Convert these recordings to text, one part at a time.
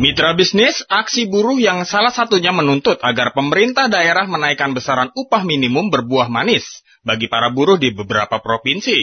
Mitra bisnis, aksi buruh yang salah satunya menuntut agar pemerintah daerah menaikkan besaran upah minimum berbuah manis bagi para buruh di beberapa provinsi.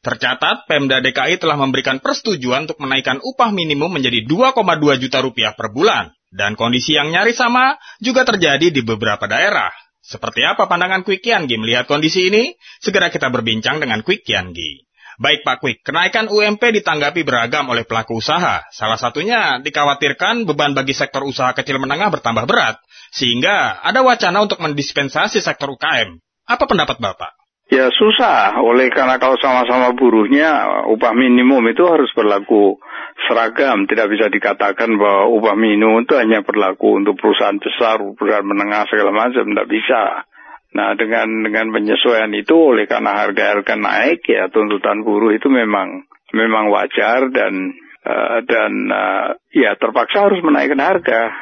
Tercatat, Pemda DKI telah memberikan persetujuan untuk menaikkan upah minimum menjadi 2,2 juta rupiah per bulan. Dan kondisi yang nyaris sama juga terjadi di beberapa daerah. Seperti apa pandangan Quick Kiangi melihat kondisi ini? Segera kita berbincang dengan Quick Kiangi. Baik Pak Kwik, kenaikan UMP ditanggapi beragam oleh pelaku usaha. Salah satunya dikhawatirkan beban bagi sektor usaha kecil menengah bertambah berat, sehingga ada wacana untuk mendispensasi sektor UKM. Apa pendapat Bapak? Ya susah, oleh karena kalau sama-sama buruhnya upah minimum itu harus berlaku seragam. Tidak bisa dikatakan bahwa upah minimum itu hanya berlaku untuk perusahaan besar, perusahaan menengah segala macam. Tidak bisa. Nah dengan dengan penyesuaian itu oleh karena harga-harga naik ya tuntutan buruh itu memang memang wajar dan uh, dan uh, ya terpaksa harus menaikkan harga.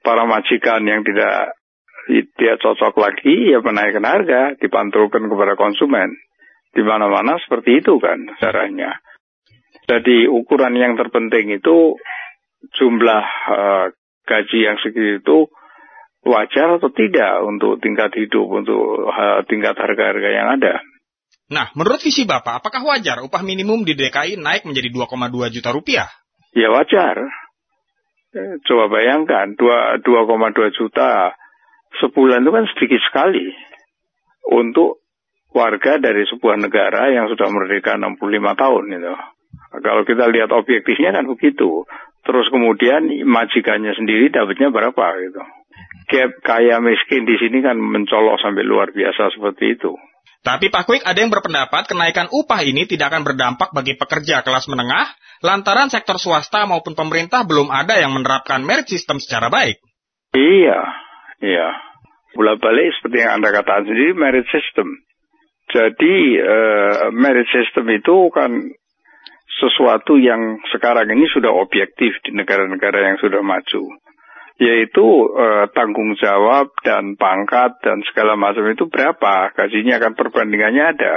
Para majikan yang tidak tidak cocok lagi ya menaikkan harga dipantulkan kepada konsumen. Di mana-mana seperti itu kan caranya. Jadi ukuran yang terpenting itu jumlah uh, gaji yang segitu wajar atau tidak untuk tingkat hidup, untuk tingkat harga-harga yang ada. Nah, menurut visi Bapak, apakah wajar upah minimum di DKI naik menjadi 2,2 juta rupiah? Ya wajar. Eh, coba bayangkan, 2,2 juta sebulan itu kan sedikit sekali untuk warga dari sebuah negara yang sudah merdeka 65 tahun itu. Kalau kita lihat objektifnya kan begitu. Terus kemudian majikannya sendiri dapatnya berapa gitu gap kaya miskin di sini kan mencolok sampai luar biasa seperti itu. Tapi Pak Kwik ada yang berpendapat kenaikan upah ini tidak akan berdampak bagi pekerja kelas menengah lantaran sektor swasta maupun pemerintah belum ada yang menerapkan merit system secara baik. Iya, iya. Bola balik seperti yang Anda katakan sendiri merit system. Jadi uh, merit system itu kan sesuatu yang sekarang ini sudah objektif di negara-negara yang sudah maju yaitu uh, tanggung jawab dan pangkat dan segala macam itu berapa gajinya kan perbandingannya ada.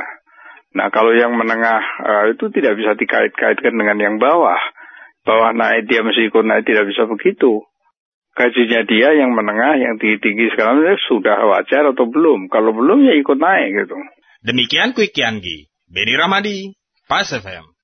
Nah kalau yang menengah uh, itu tidak bisa dikait-kaitkan dengan yang bawah. Bawah naik dia mesti ikut naik tidak bisa begitu. Gajinya dia yang menengah, yang tinggi-tinggi sekarang sudah wajar atau belum. Kalau belum ya ikut naik gitu. Demikian Quick Kiangi, Beni Ramadi, Pas FM.